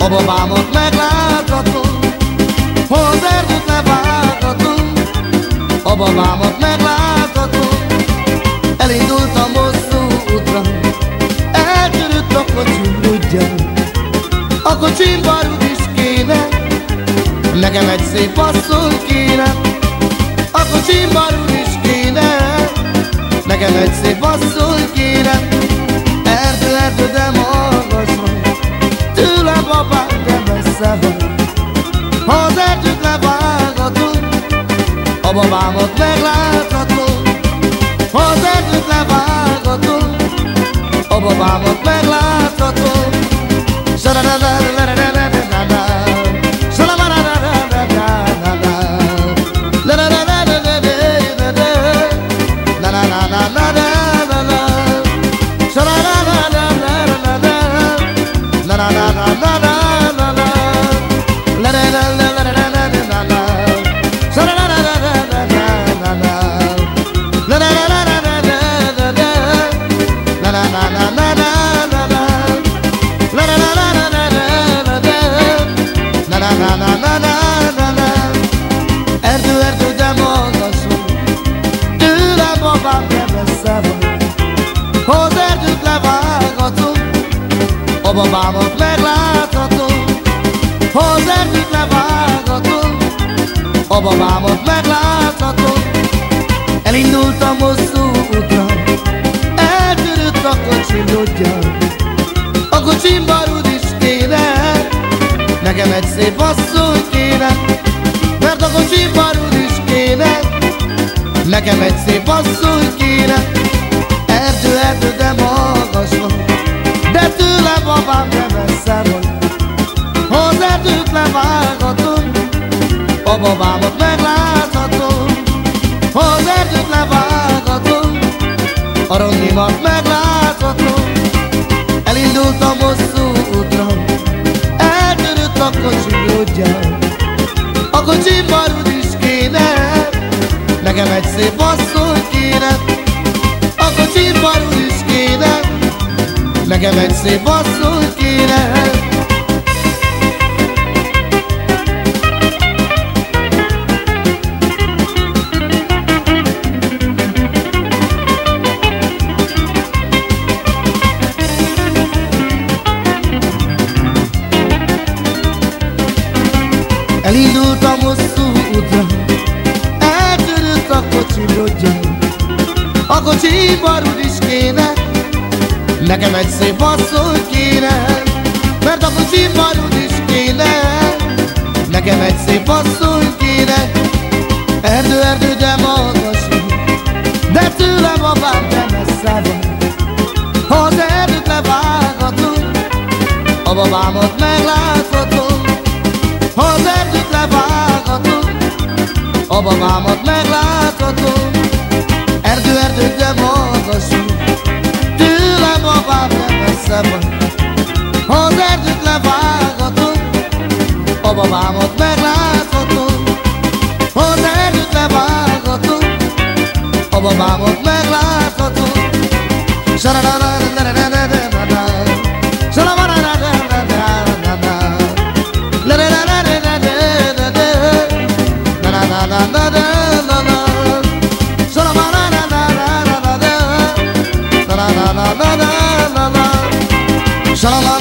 A babámat megláthatom Hozzerdut leválthatom A babámat megláthatom Elindultam hosszú útra. Eltörött a kocsim rudja A kocsim barud is kéne. Nekem egy szép asszony kéne A kocsim barud is kéne. Nekem egy szép asszony kéne Erdő, erdő, de ma A babámat megláthatom Ha az erdőt levágatom A babámat megláthatom Erdő, erdő, de magason Tőlem babám nem messze van Ha az erdőt levágatom A babámat megláthatom Ha az erdőt levágatom A babámat megláthatom Elindultam hosszú útra Eltörött a kocsim rodja Nekem egy szép asszony kéne Mert a kocsim barud is kéne. Nekem egy szép asszony kéne Erdő, erdő, de magas van. De tőle babám nem messze van. Ha az erdőt levágatom A babámat megláthatom. Ha az erdőt levágatom A rondimat megláthatom Eltörött a kocsim rodja A kocsim barud is kéne. Nekem egy szép asszony kéne. A kocsim barul is kéne. Nekem egy szép asszony kéne Elindultam hosszú útra Eltörött a kocsim rodja A kocsi barul is kéne Nekem egy szép asszony kéne Mert a kocsi barul is kéne. Nekem egy szép asszony kéne Erdő, erdő, de magas De tőlem babám nem messze van. Ha az erdőt levágatom A babámat megláthatom A babámat megláthatom. Erdő, erdő, de magasú Tőlem babám nem messze van. Ha az erdőt levágatom A babámat megláthatom. Ha az erdőt levágatom A babámat megláthatom. Sararara Sana